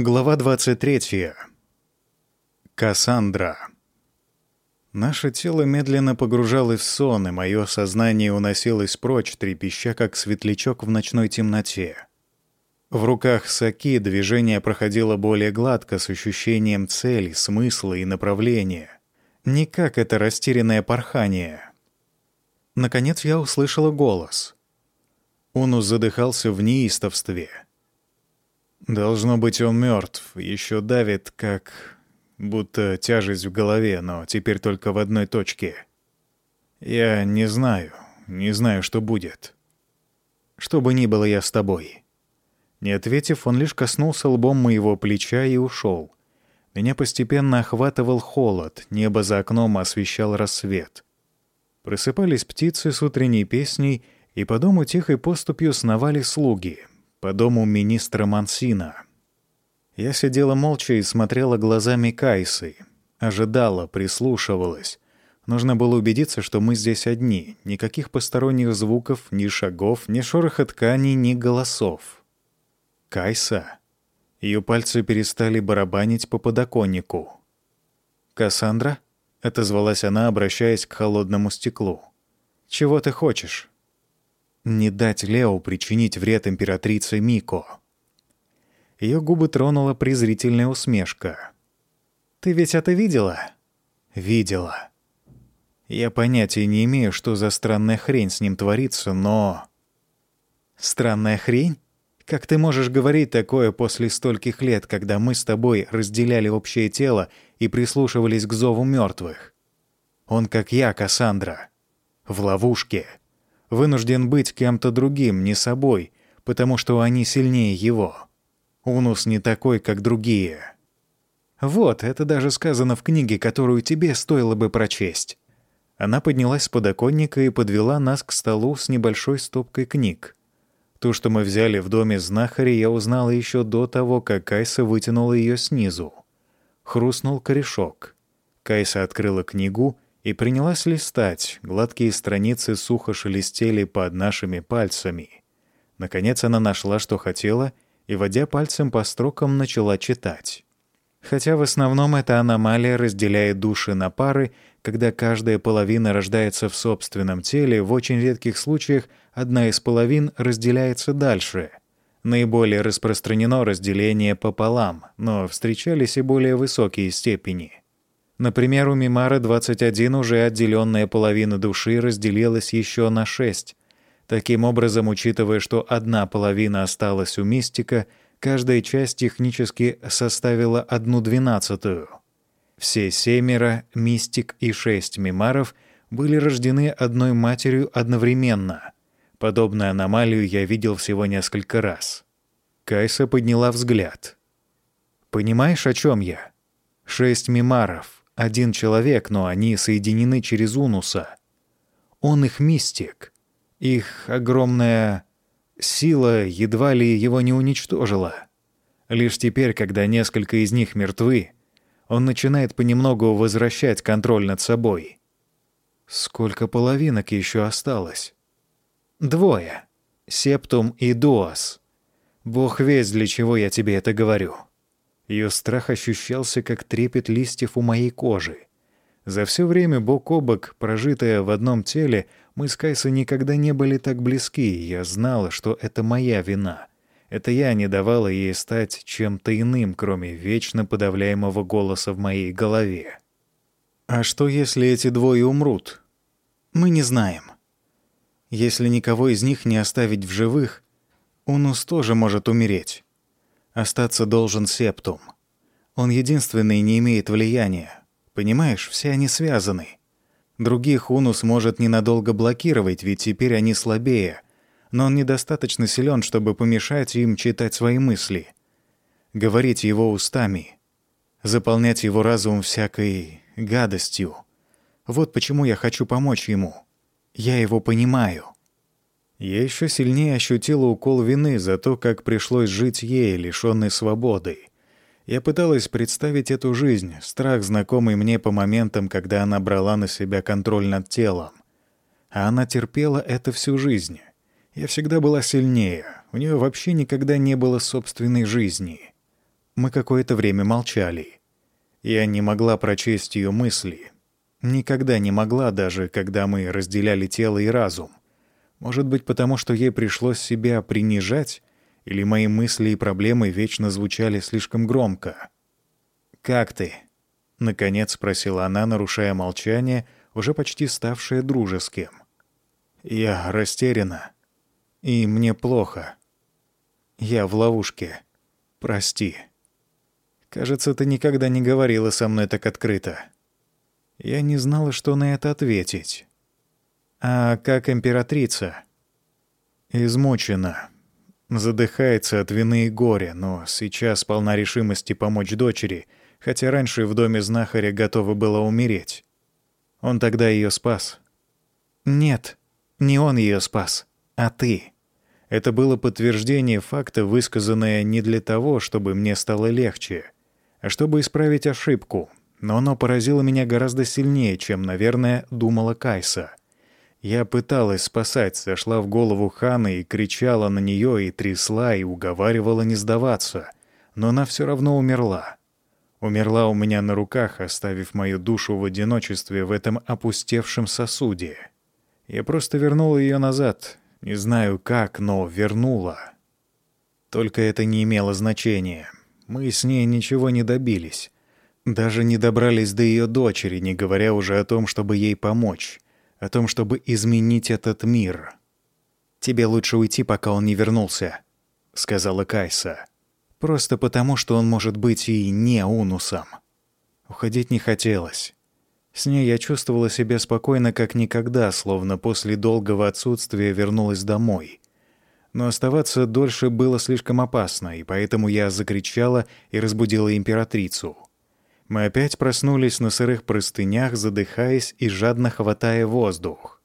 Глава 23. Кассандра. Наше тело медленно погружалось в сон, и мое сознание уносилось прочь, трепеща, как светлячок в ночной темноте. В руках Саки движение проходило более гладко, с ощущением цели, смысла и направления. Не как это растерянное порхание. Наконец я услышала голос. Унус задыхался в неистовстве — Должно быть, он мертв, еще давит, как будто тяжесть в голове, но теперь только в одной точке. Я не знаю, не знаю, что будет. Что бы ни было, я с тобой. Не ответив, он лишь коснулся лбом моего плеча и ушел. Меня постепенно охватывал холод, небо за окном освещал рассвет. Просыпались птицы с утренней песней, и по дому тихой поступью сновали слуги — по дому министра Мансина. Я сидела молча и смотрела глазами Кайсы, ожидала, прислушивалась. Нужно было убедиться, что мы здесь одни. Никаких посторонних звуков, ни шагов, ни шороха тканей, ни голосов. Кайса. Ее пальцы перестали барабанить по подоконнику. «Кассандра?» — отозвалась она, обращаясь к холодному стеклу. «Чего ты хочешь?» Не дать Лео причинить вред императрице Мико. Ее губы тронула презрительная усмешка. «Ты ведь это видела?» «Видела. Я понятия не имею, что за странная хрень с ним творится, но...» «Странная хрень? Как ты можешь говорить такое после стольких лет, когда мы с тобой разделяли общее тело и прислушивались к зову мертвых? Он как я, Кассандра. В ловушке» вынужден быть кем-то другим, не собой, потому что они сильнее его. Унус не такой, как другие. Вот, это даже сказано в книге, которую тебе стоило бы прочесть. Она поднялась с подоконника и подвела нас к столу с небольшой стопкой книг. То, что мы взяли в доме знахаря, я узнала еще до того, как Кайса вытянула ее снизу. Хрустнул корешок. Кайса открыла книгу и принялась листать. Гладкие страницы сухо шелестели под нашими пальцами. Наконец она нашла, что хотела, и, водя пальцем по строкам, начала читать. Хотя в основном эта аномалия разделяет души на пары, когда каждая половина рождается в собственном теле, в очень редких случаях одна из половин разделяется дальше. Наиболее распространено разделение пополам, но встречались и более высокие степени — Например, у Мимара 21 уже отделенная половина души разделилась еще на шесть. Таким образом, учитывая, что одна половина осталась у мистика, каждая часть технически составила одну двенадцатую. Все семеро, мистик и шесть мимаров были рождены одной матерью одновременно. Подобную аномалию я видел всего несколько раз. Кайса подняла взгляд. «Понимаешь, о чем я? Шесть мимаров один человек, но они соединены через Унуса. Он их мистик. Их огромная сила едва ли его не уничтожила. Лишь теперь, когда несколько из них мертвы, он начинает понемногу возвращать контроль над собой. Сколько половинок еще осталось? Двое. Септум и Дуас. Бог весь, для чего я тебе это говорю. Ее страх ощущался, как трепет листьев у моей кожи. За все время бок о бок, прожитое в одном теле, мы с Кайсой никогда не были так близки, и я знала, что это моя вина. Это я не давала ей стать чем-то иным, кроме вечно подавляемого голоса в моей голове. А что, если эти двое умрут? Мы не знаем. Если никого из них не оставить в живых, Унус тоже может умереть. Остаться должен Септум. Он единственный не имеет влияния. Понимаешь, все они связаны. Других Унус может ненадолго блокировать, ведь теперь они слабее. Но он недостаточно силен, чтобы помешать им читать свои мысли. Говорить его устами. Заполнять его разум всякой гадостью. Вот почему я хочу помочь ему. Я его понимаю. Я еще сильнее ощутила укол вины за то, как пришлось жить ей, лишённой свободы. Я пыталась представить эту жизнь, страх, знакомый мне по моментам, когда она брала на себя контроль над телом. А она терпела это всю жизнь. Я всегда была сильнее, у нее вообще никогда не было собственной жизни. Мы какое-то время молчали. Я не могла прочесть ее мысли. Никогда не могла, даже когда мы разделяли тело и разум. Может быть, потому что ей пришлось себя принижать, или мои мысли и проблемы вечно звучали слишком громко. «Как ты?» — наконец спросила она, нарушая молчание, уже почти ставшее дружеским. «Я растеряна. И мне плохо. Я в ловушке. Прости. Кажется, ты никогда не говорила со мной так открыто. Я не знала, что на это ответить. А как императрица? Измучена. Задыхается от вины и горя, но сейчас полна решимости помочь дочери, хотя раньше в доме знахаря готова была умереть. Он тогда ее спас. Нет, не он ее спас, а ты. Это было подтверждение факта, высказанное не для того, чтобы мне стало легче, а чтобы исправить ошибку. Но оно поразило меня гораздо сильнее, чем, наверное, думала Кайса. Я пыталась спасать, зашла в голову Ханы и кричала на нее, и трясла, и уговаривала не сдаваться. Но она все равно умерла. Умерла у меня на руках, оставив мою душу в одиночестве в этом опустевшем сосуде. Я просто вернула ее назад. Не знаю как, но вернула. Только это не имело значения. Мы с ней ничего не добились. Даже не добрались до ее дочери, не говоря уже о том, чтобы ей помочь о том, чтобы изменить этот мир. «Тебе лучше уйти, пока он не вернулся», — сказала Кайса. «Просто потому, что он может быть и не Унусом». Уходить не хотелось. С ней я чувствовала себя спокойно, как никогда, словно после долгого отсутствия вернулась домой. Но оставаться дольше было слишком опасно, и поэтому я закричала и разбудила императрицу — мы опять проснулись на сырых простынях, задыхаясь и жадно хватая воздух.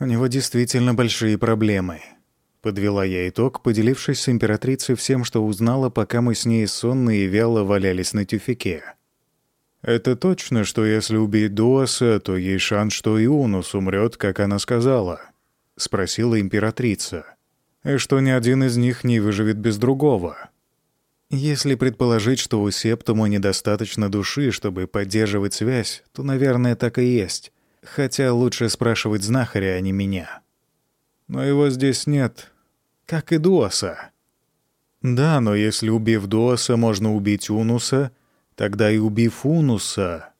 «У него действительно большие проблемы», — подвела я итог, поделившись с императрицей всем, что узнала, пока мы с ней сонные и вяло валялись на тюфике. «Это точно, что если убить Дуаса, то есть шанс, что и Унус умрет, как она сказала?» — спросила императрица. «И что ни один из них не выживет без другого?» Если предположить, что у Септума недостаточно души, чтобы поддерживать связь, то, наверное, так и есть. Хотя лучше спрашивать знахаря, а не меня. Но его здесь нет. Как и Дуаса. Да, но если убив Дуаса, можно убить Унуса, тогда и убив Унуса,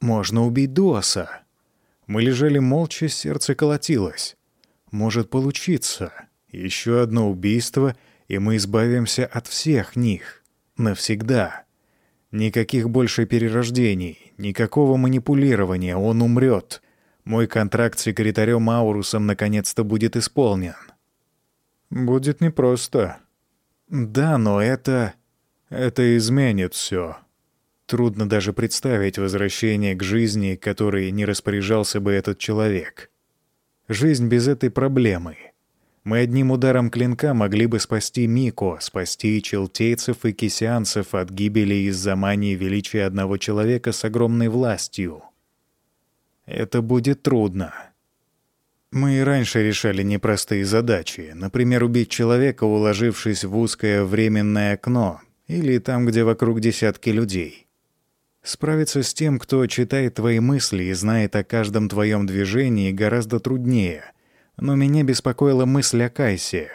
можно убить Дуаса. Мы лежали молча, сердце колотилось. Может получиться. Еще одно убийство — и мы избавимся от всех них. Навсегда. Никаких больше перерождений, никакого манипулирования, он умрет. Мой контракт с секретарем Аурусом наконец-то будет исполнен. Будет непросто. Да, но это... Это изменит все. Трудно даже представить возвращение к жизни, которой не распоряжался бы этот человек. Жизнь без этой проблемы — мы одним ударом клинка могли бы спасти Мико, спасти челтейцев и кисянцев от гибели из-за мании величия одного человека с огромной властью. Это будет трудно. Мы и раньше решали непростые задачи, например, убить человека, уложившись в узкое временное окно, или там, где вокруг десятки людей. Справиться с тем, кто читает твои мысли и знает о каждом твоем движении, гораздо труднее — но меня беспокоила мысль о Кайсе.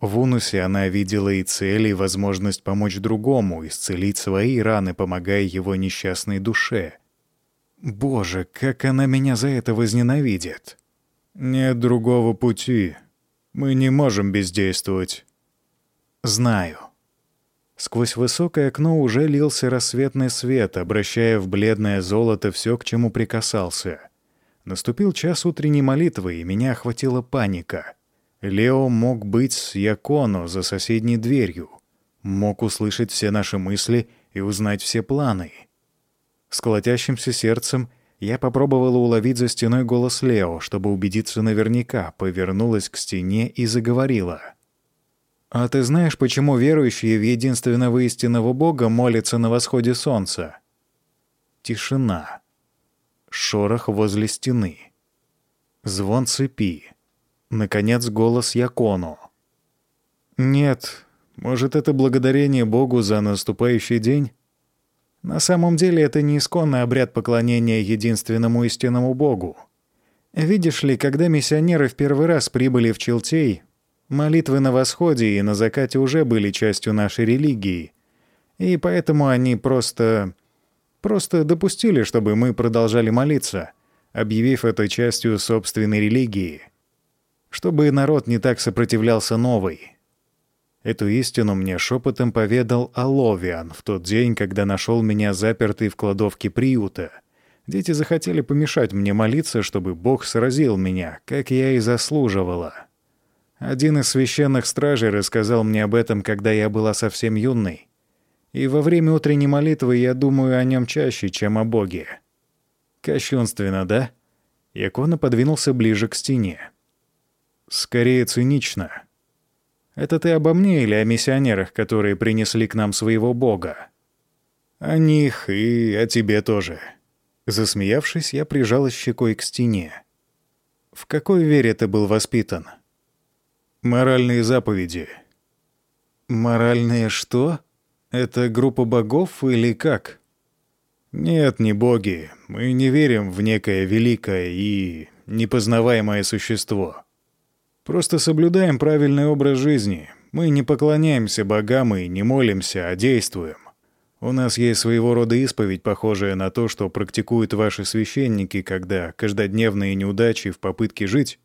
В Унусе она видела и цель, и возможность помочь другому, исцелить свои раны, помогая его несчастной душе. Боже, как она меня за это возненавидит! Нет другого пути. Мы не можем бездействовать. Знаю. Сквозь высокое окно уже лился рассветный свет, обращая в бледное золото все, к чему прикасался — Наступил час утренней молитвы, и меня охватила паника. Лео мог быть с Яконо за соседней дверью, мог услышать все наши мысли и узнать все планы. С колотящимся сердцем я попробовала уловить за стеной голос Лео, чтобы убедиться наверняка, повернулась к стене и заговорила. «А ты знаешь, почему верующие в единственного истинного Бога молятся на восходе солнца?» Тишина шорох возле стены. Звон цепи. Наконец голос Якону. «Нет, Может, это благодарение Богу за наступающий день? На самом деле это не исконный обряд поклонения единственному истинному Богу. Видишь ли, когда миссионеры в первый раз прибыли в Челтей, молитвы на восходе и на закате уже были частью нашей религии, и поэтому они просто... просто допустили, чтобы мы продолжали молиться, объявив это частью собственной религии, чтобы народ не так сопротивлялся новой. Эту истину мне шепотом поведал Аловиан в тот день, когда нашел меня запертый в кладовке приюта. Дети захотели помешать мне молиться, чтобы Бог сразил меня, как я и заслуживала. Один из священных стражей рассказал мне об этом, когда я была совсем юной. И во время утренней молитвы я думаю о нем чаще, чем о Боге. Кощунственно, да? Якона подвинулся ближе к стене. Скорее цинично. Это ты обо мне или о миссионерах, которые принесли к нам своего бога?» «О них и о тебе тоже». Засмеявшись, я прижалась щекой к стене. «В какой вере ты был воспитан?» «Моральные заповеди». «Моральные что? Это группа богов или как?» «Нет, не боги. Мы не верим в некое великое и непознаваемое существо. Просто соблюдаем правильный образ жизни. Мы не поклоняемся богам и не молимся, а действуем. У нас есть своего рода исповедь, похожая на то, что практикуют ваши священники, когда каждодневные неудачи в попытке жить,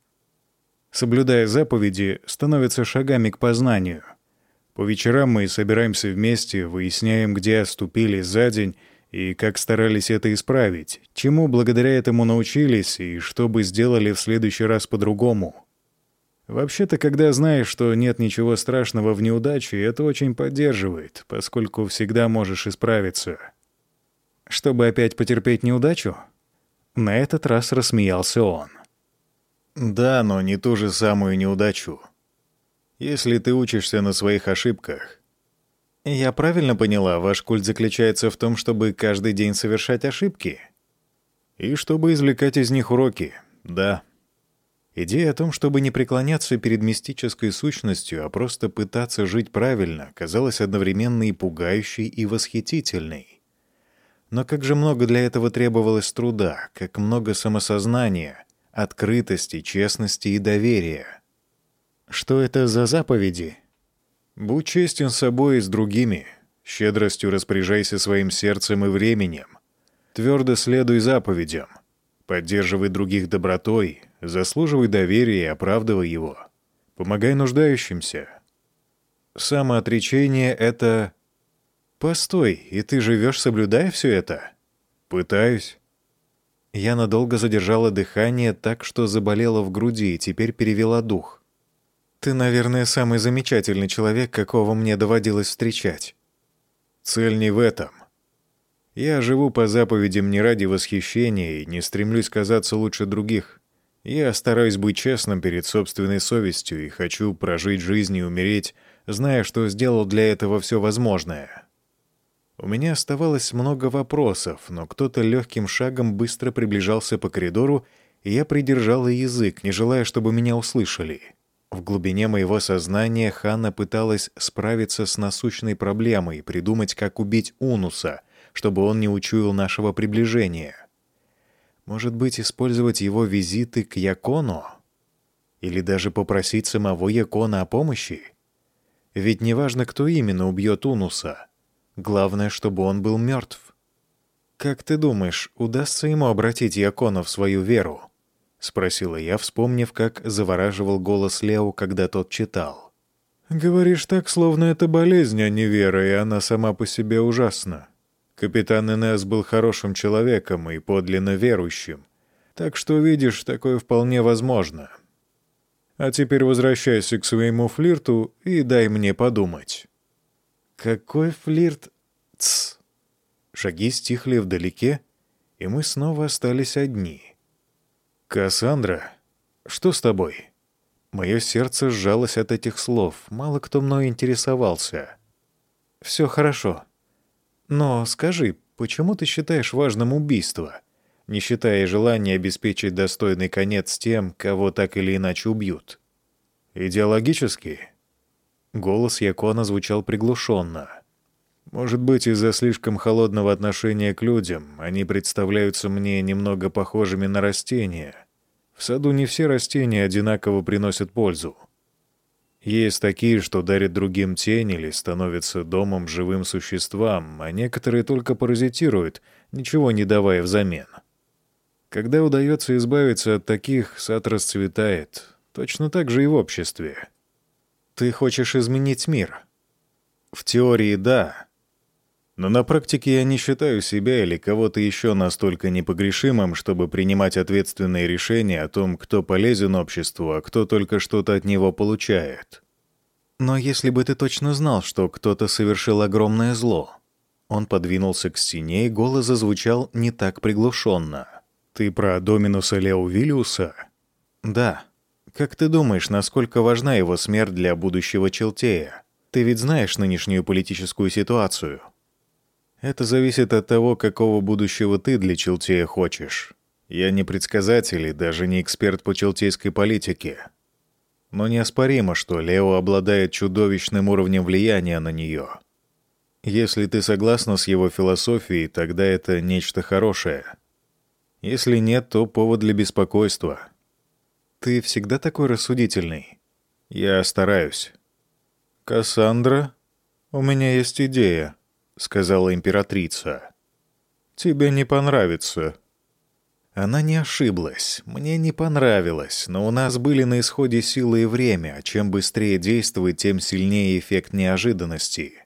соблюдая заповеди, становятся шагами к познанию. По вечерам мы собираемся вместе, выясняем, где оступили за день и как старались это исправить, чему благодаря этому научились и что бы сделали в следующий раз по-другому. Вообще-то, когда знаешь, что нет ничего страшного в неудаче, это очень поддерживает, поскольку всегда можешь исправиться. Чтобы опять потерпеть неудачу? На этот раз рассмеялся он. Да, но не ту же самую неудачу. Если ты учишься на своих ошибках. Я правильно поняла, ваш культ заключается в том, чтобы каждый день совершать ошибки? И чтобы извлекать из них уроки, да. Идея о том, чтобы не преклоняться перед мистической сущностью, а просто пытаться жить правильно, казалась одновременно и пугающей, и восхитительной. Но как же много для этого требовалось труда, как много самосознания, открытости, честности и доверия. Что это за заповеди? Будь честен с собой и с другими, щедростью распоряжайся своим сердцем и временем, твердо следуй заповедям, поддерживай других добротой, Заслуживай доверия и оправдывай его. Помогай нуждающимся. Самоотречение — это... Постой, и ты живешь, соблюдая все это? Пытаюсь. Я надолго задержала дыхание так, что заболела в груди и теперь перевела дух. Ты, наверное, самый замечательный человек, какого мне доводилось встречать. Цель не в этом. Я живу по заповедям не ради восхищения и не стремлюсь казаться лучше других. Я стараюсь быть честным перед собственной совестью и хочу прожить жизнь и умереть, зная, что сделал для этого все возможное. У меня оставалось много вопросов, но кто-то легким шагом быстро приближался по коридору, и я придержала язык, не желая, чтобы меня услышали. В глубине моего сознания Ханна пыталась справиться с насущной проблемой, придумать, как убить Унуса, чтобы он не учуял нашего приближения. Может быть, использовать его визиты к Якону? Или даже попросить самого Якона о помощи? Ведь неважно, кто именно убьет Унуса. Главное, чтобы он был мертв. «Как ты думаешь, удастся ему обратить Якона в свою веру?» — спросила я, вспомнив, как завораживал голос Лео, когда тот читал. «Говоришь так, словно это болезнь, а не вера, и она сама по себе ужасна. Капитан Инес был хорошим человеком и подлинно верующим. Так что, видишь, такое вполне возможно. А теперь возвращайся к своему флирту и дай мне подумать». «Какой флирт?» Тсс. Шаги стихли вдалеке, и мы снова остались одни. «Кассандра, что с тобой?» Мое сердце сжалось от этих слов. Мало кто мной интересовался. «Все хорошо», но скажи, почему ты считаешь важным убийство, не считая желания обеспечить достойный конец тем, кого так или иначе убьют? Идеологически? Голос Якона звучал приглушенно. «Может быть, из-за слишком холодного отношения к людям они представляются мне немного похожими на растения. В саду не все растения одинаково приносят пользу. Есть такие, что дарят другим тень или становятся домом живым существам, а некоторые только паразитируют, ничего не давая взамен. Когда удается избавиться от таких, сад расцветает. Точно так же и в обществе. Ты хочешь изменить мир? В теории — да. Но на практике я не считаю себя или кого-то еще настолько непогрешимым, чтобы принимать ответственные решения о том, кто полезен обществу, а кто только что-то от него получает. Но если бы ты точно знал, что кто-то совершил огромное зло... Он подвинулся к стене, и голос зазвучал не так приглушенно. «Ты про Доминуса Лео Виллиуса?» «Да. Как ты думаешь, насколько важна его смерть для будущего Челтея? Ты ведь знаешь нынешнюю политическую ситуацию?» Это зависит от того, какого будущего ты для Челтея хочешь. Я не предсказатель и даже не эксперт по челтейской политике. Но неоспоримо, что Лео обладает чудовищным уровнем влияния на нее. Если ты согласна с его философией, тогда это нечто хорошее. Если нет, то повод для беспокойства. Ты всегда такой рассудительный. Я стараюсь. Кассандра, у меня есть идея. — сказала императрица. «Тебе не понравится». Она не ошиблась. Мне не понравилось, но у нас были на исходе силы и время, а чем быстрее действовать, тем сильнее эффект неожиданности.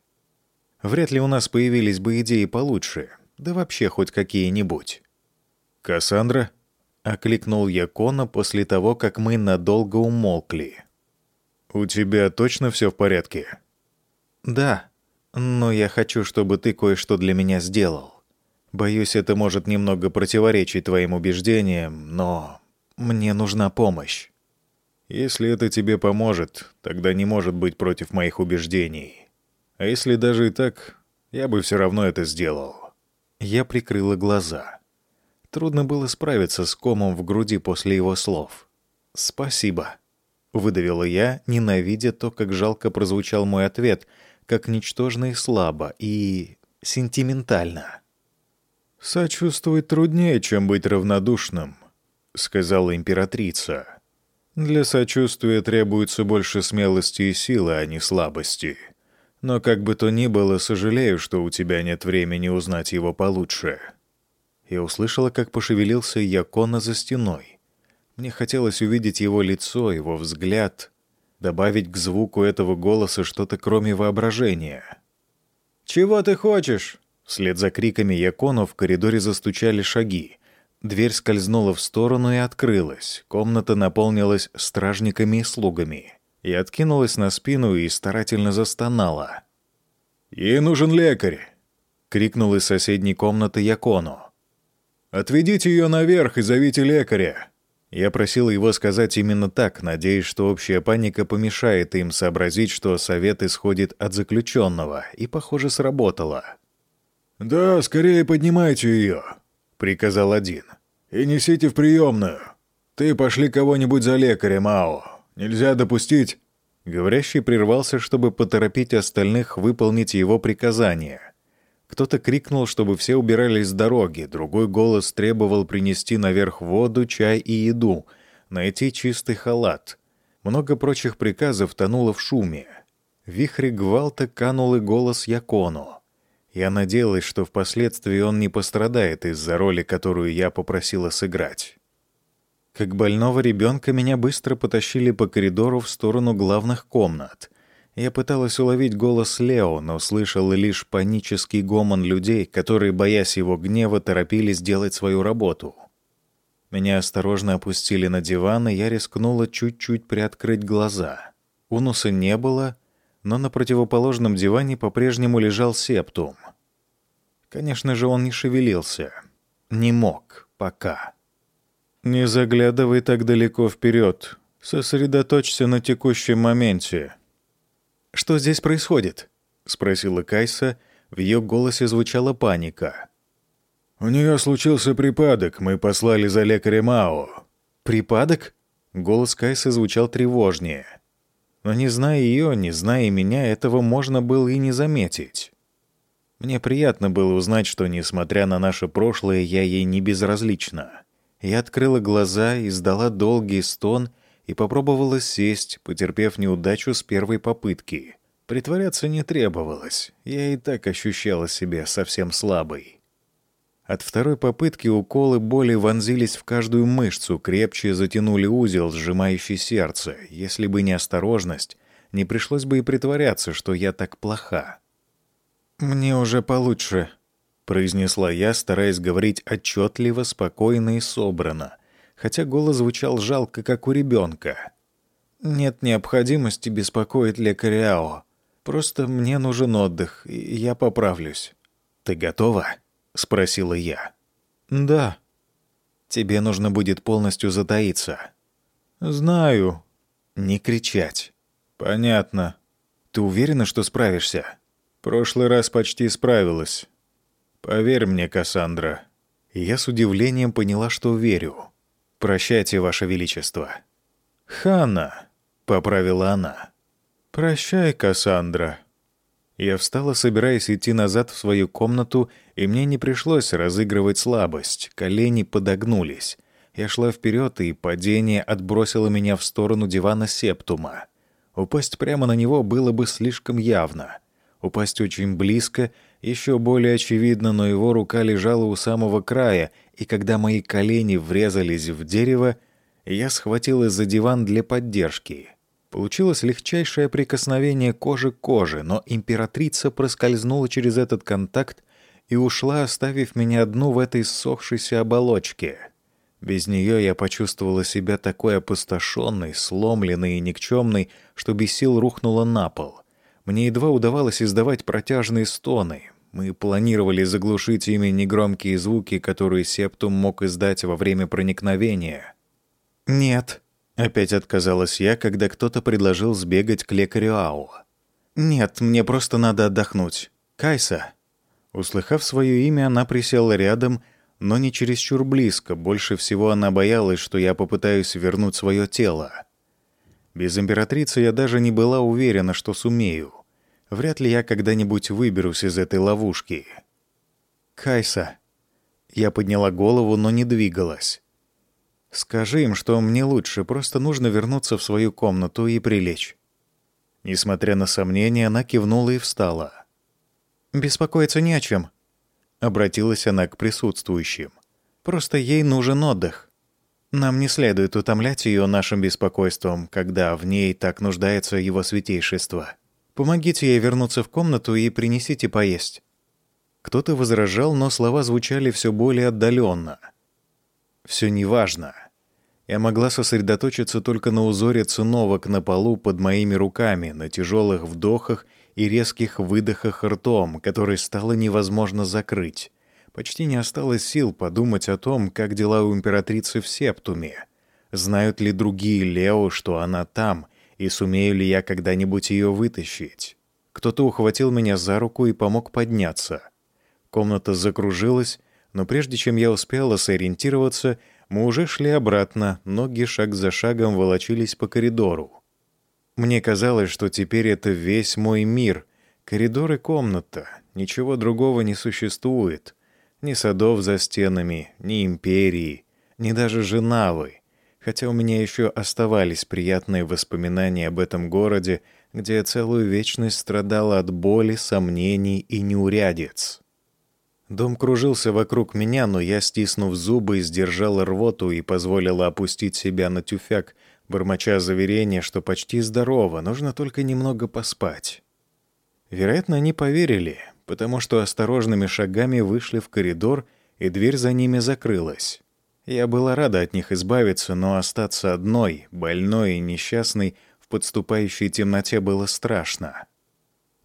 Вряд ли у нас появились бы идеи получше, да вообще хоть какие-нибудь. «Кассандра?» — окликнул я Кона после того, как мы надолго умолкли. «У тебя точно все в порядке?» «Да», но я хочу, чтобы ты кое-что для меня сделал. Боюсь, это может немного противоречить твоим убеждениям, но мне нужна помощь. Если это тебе поможет, тогда не может быть против моих убеждений. А если даже и так, я бы все равно это сделал. Я прикрыла глаза. Трудно было справиться с комом в груди после его слов. «Спасибо», — выдавила я, ненавидя то, как жалко прозвучал мой ответ — как ничтожно и слабо, и сентиментально. «Сочувствовать труднее, чем быть равнодушным», — сказала императрица. «Для сочувствия требуется больше смелости и силы, а не слабости. Но как бы то ни было, сожалею, что у тебя нет времени узнать его получше». Я услышала, как пошевелился Якона за стеной. Мне хотелось увидеть его лицо, его взгляд — добавить к звуку этого голоса что-то кроме воображения. «Чего ты хочешь?» Вслед за криками Якону в коридоре застучали шаги. Дверь скользнула в сторону и открылась. Комната наполнилась стражниками и слугами. И откинулась на спину и старательно застонала. «Ей нужен лекарь!» — крикнул из соседней комнаты Якону. «Отведите ее наверх и зовите лекаря!» Я просил его сказать именно так, надеясь, что общая паника помешает им сообразить, что совет исходит от заключенного, и, похоже, сработало. «Да, скорее поднимайте ее», — приказал один. «И несите в приемную. Ты пошли кого-нибудь за лекарем, Ао. Нельзя допустить...» Говорящий прервался, чтобы поторопить остальных выполнить его приказание — кто-то крикнул, чтобы все убирались с дороги, другой голос требовал принести наверх воду, чай и еду, найти чистый халат. Много прочих приказов тонуло в шуме. В вихре гвалта канул и голос Якону. Я надеялась, что впоследствии он не пострадает из-за роли, которую я попросила сыграть. Как больного ребенка меня быстро потащили по коридору в сторону главных комнат — я пыталась уловить голос Лео, но слышала лишь панический гомон людей, которые, боясь его гнева, торопились делать свою работу. Меня осторожно опустили на диван, и я рискнула чуть-чуть приоткрыть глаза. Унуса не было, но на противоположном диване по-прежнему лежал септум. Конечно же, он не шевелился. Не мог. Пока. «Не заглядывай так далеко вперед. Сосредоточься на текущем моменте», «Что здесь происходит?» — спросила Кайса. В ее голосе звучала паника. «У нее случился припадок. Мы послали за лекарем Ао». «Припадок?» — голос Кайсы звучал тревожнее. Но не зная ее, не зная меня, этого можно было и не заметить. Мне приятно было узнать, что, несмотря на наше прошлое, я ей не безразлична. Я открыла глаза, издала долгий стон и попробовала сесть, потерпев неудачу с первой попытки. Притворяться не требовалось, я и так ощущала себя совсем слабой. От второй попытки уколы боли вонзились в каждую мышцу, крепче затянули узел, сжимающий сердце. Если бы не осторожность, не пришлось бы и притворяться, что я так плоха. «Мне уже получше», — произнесла я, стараясь говорить отчетливо, спокойно и собрано, хотя голос звучал жалко, как у ребенка. «Нет необходимости беспокоить лекаря Ао. Просто мне нужен отдых, и я поправлюсь». «Ты готова?» — спросила я. «Да». «Тебе нужно будет полностью затаиться». «Знаю». «Не кричать». «Понятно». «Ты уверена, что справишься?» Прошлый раз почти справилась. Поверь мне, Кассандра. Я с удивлением поняла, что верю. Прощайте, Ваше Величество. Ханна, поправила она. Прощай, Кассандра. Я встала, собираясь идти назад в свою комнату, и мне не пришлось разыгрывать слабость. Колени подогнулись. Я шла вперед, и падение отбросило меня в сторону дивана Септума. Упасть прямо на него было бы слишком явно — Упасть очень близко, еще более очевидно, но его рука лежала у самого края, и когда мои колени врезались в дерево, я схватилась за диван для поддержки. Получилось легчайшее прикосновение кожи к коже, но императрица проскользнула через этот контакт и ушла, оставив меня одну в этой ссохшейся оболочке. Без нее я почувствовала себя такой опустошенной, сломленной и никчемной, что без сил рухнула на пол. Мне едва удавалось издавать протяжные стоны. Мы планировали заглушить ими негромкие звуки, которые септум мог издать во время проникновения. «Нет», — опять отказалась я, когда кто-то предложил сбегать к лекарю Ау. «Нет, мне просто надо отдохнуть. Кайса». Услыхав свое имя, она присела рядом, но не чересчур близко. Больше всего она боялась, что я попытаюсь вернуть свое тело. Без императрицы я даже не была уверена, что сумею. Вряд ли я когда-нибудь выберусь из этой ловушки. «Кайса». Я подняла голову, но не двигалась. «Скажи им, что мне лучше, просто нужно вернуться в свою комнату и прилечь». Несмотря на сомнения, она кивнула и встала. «Беспокоиться не о чем», — обратилась она к присутствующим. «Просто ей нужен отдых. Нам не следует утомлять ее нашим беспокойством, когда в ней так нуждается его святейшество». Помогите ей вернуться в комнату и принесите поесть». Кто-то возражал, но слова звучали все более отдаленно. «Все неважно». Я могла сосредоточиться только на узоре циновок на полу под моими руками, на тяжелых вдохах и резких выдохах ртом, которые стало невозможно закрыть. Почти не осталось сил подумать о том, как дела у императрицы в Септуме. Знают ли другие Лео, что она там, и сумею ли я когда-нибудь ее вытащить. Кто-то ухватил меня за руку и помог подняться. Комната закружилась, но прежде чем я успела сориентироваться, мы уже шли обратно, ноги шаг за шагом волочились по коридору. Мне казалось, что теперь это весь мой мир. Коридор и комната. Ничего другого не существует. Ни садов за стенами, ни империи, ни даже женавы хотя у меня еще оставались приятные воспоминания об этом городе, где целую вечность страдала от боли, сомнений и неурядиц. Дом кружился вокруг меня, но я, стиснув зубы, сдержала рвоту и позволила опустить себя на тюфяк, бормоча заверение, что почти здорово, нужно только немного поспать. Вероятно, они поверили, потому что осторожными шагами вышли в коридор, и дверь за ними закрылась. Я была рада от них избавиться, но остаться одной, больной и несчастной, в подступающей темноте было страшно.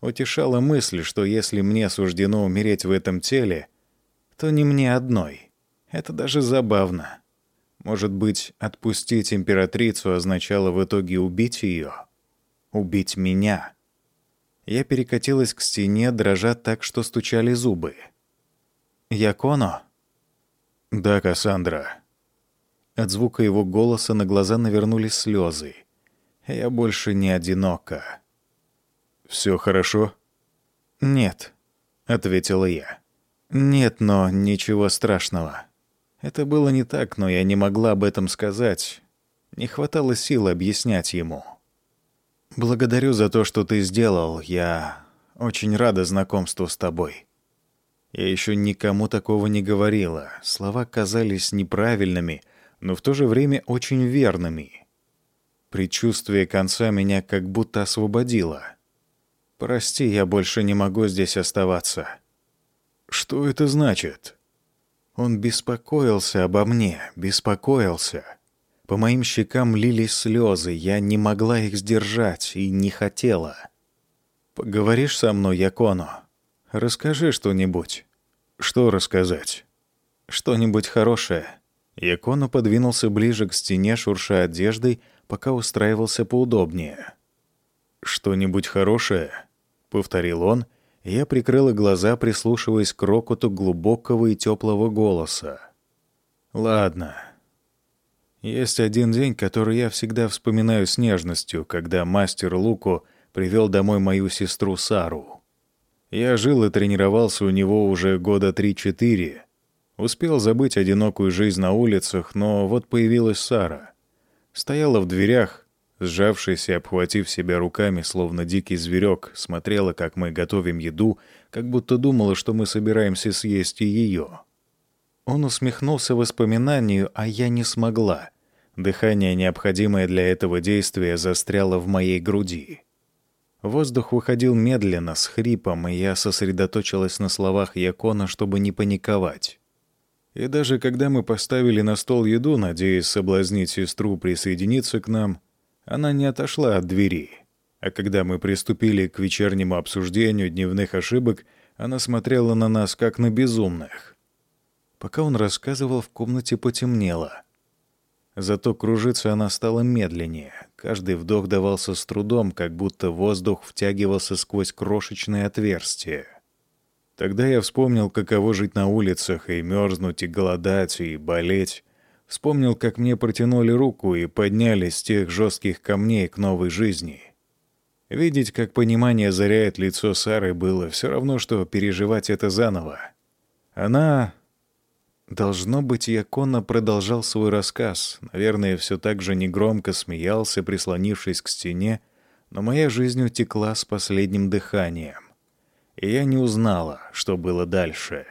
Утешала мысль, что если мне суждено умереть в этом теле, то не мне одной. Это даже забавно. Может быть, отпустить императрицу означало в итоге убить ее? Убить меня? Я перекатилась к стене, дрожа так, что стучали зубы. «Яконо?» «Да, Кассандра». От звука его голоса на глаза навернулись слезы. Я больше не одинока. Все хорошо? Нет, ответила я. Нет, но ничего страшного. Это было не так, но я не могла об этом сказать. Не хватало сил объяснять ему. Благодарю за то, что ты сделал. Я очень рада знакомству с тобой. Я еще никому такого не говорила. Слова казались неправильными, но в то же время очень верными. Предчувствие конца меня как будто освободило. «Прости, я больше не могу здесь оставаться». «Что это значит?» Он беспокоился обо мне, беспокоился. По моим щекам лились слезы, я не могла их сдержать и не хотела. «Поговоришь со мной, Яконо? Расскажи что-нибудь». «Что рассказать?» «Что-нибудь хорошее». Яконо подвинулся ближе к стене, шурша одеждой, пока устраивался поудобнее. «Что-нибудь хорошее?» — повторил он, я прикрыла глаза, прислушиваясь к рокоту глубокого и теплого голоса. «Ладно. Есть один день, который я всегда вспоминаю с нежностью, когда мастер Луко привел домой мою сестру Сару. Я жил и тренировался у него уже года три-четыре, Успел забыть одинокую жизнь на улицах, но вот появилась Сара. Стояла в дверях, сжавшись и обхватив себя руками, словно дикий зверек, смотрела, как мы готовим еду, как будто думала, что мы собираемся съесть и ее. Он усмехнулся воспоминанию, а я не смогла. Дыхание, необходимое для этого действия, застряло в моей груди. Воздух выходил медленно, с хрипом, и я сосредоточилась на словах Якона, чтобы не паниковать. И даже когда мы поставили на стол еду, надеясь соблазнить сестру присоединиться к нам, она не отошла от двери. А когда мы приступили к вечернему обсуждению дневных ошибок, она смотрела на нас, как на безумных. Пока он рассказывал, в комнате потемнело. Зато кружиться она стала медленнее. Каждый вдох давался с трудом, как будто воздух втягивался сквозь крошечное отверстие. Тогда я вспомнил, каково жить на улицах, и мерзнуть, и голодать, и болеть. Вспомнил, как мне протянули руку и подняли с тех жестких камней к новой жизни. Видеть, как понимание озаряет лицо Сары, было все равно, что переживать это заново. Она... Должно быть, Якона продолжал свой рассказ. Наверное, все так же негромко смеялся, прислонившись к стене, но моя жизнь утекла с последним дыханием и я не узнала, что было дальше.